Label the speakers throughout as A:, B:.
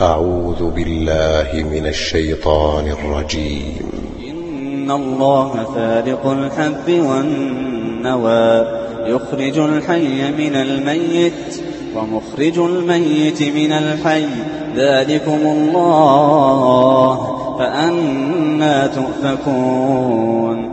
A: أعوذ بالله من الشيطان الرجيم.
B: إن الله فارق الحب والنوى يخرج الحي من الميت ومخرج الميت من الحي. ذلكم الله فأنا تؤفكون.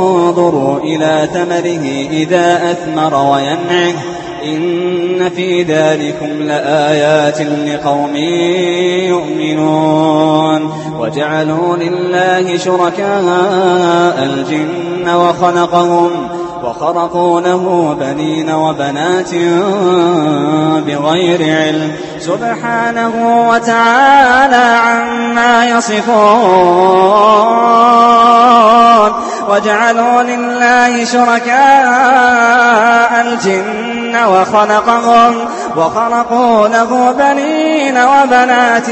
B: انظروا إلى ثمره إذا أثمر وينعه. إن في ذلكم لآيات لقوم يؤمنون. وجعلوا لله شركاء الجن وخلقهم وخرقوا له بنين وبنات بغير علم. سبحانه وتعالى عما يصفون. وجعلوا لله شركاء الجن وخلقهم وخلقوا له بنين وبنات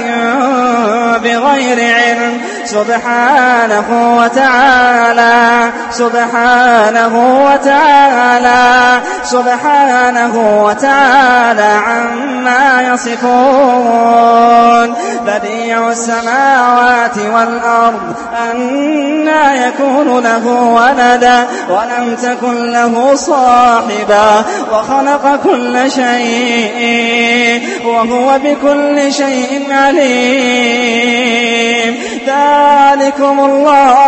B: بغير علم سبحانه وتعالى سبحانه وتعالى سبحانه وتعالى عما يصفون. بديع السماوات والأرض أنا يكون له ولدا ولم تكن له صاحبا وخلق كل شيء وهو بكل شيء عليم. ذلكم الله.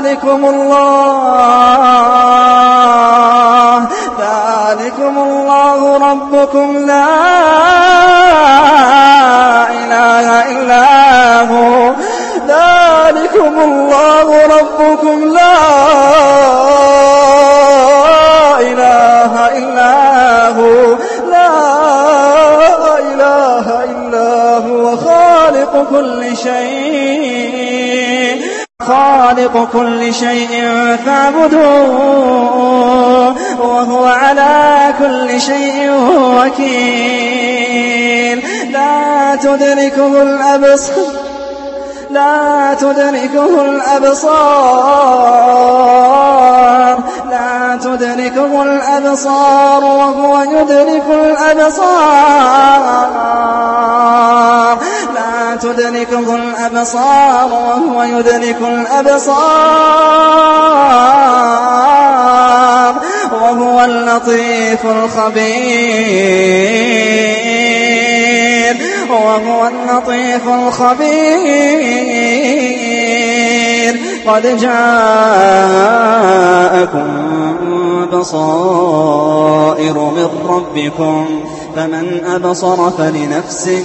B: ذلكم الله. ذلكم الله ربكم. لا إله إلا هو. ذلكم الله ربكم. لا إله إلا هو. لا إله إلا هو. خالق كل شيء. خالق كل شيء فاعبدوه وهو على كل شيء وكيل. لا تدركه الأبصار لا تدركه الأبصار لا تدركه الأبصار وهو يدرك الأبصار. تدركه الأبصار وهو يدرك الأبصار وهو اللطيف الخبير وهو اللطيف الخبير قد جاءكم بصائر من ربكم فمن أبصر فلنفسه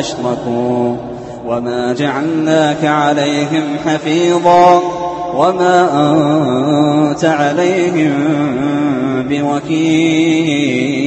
B: أشركوا. وما جعلناك عليهم حفيظا. وما أنت عليهم بوكيل.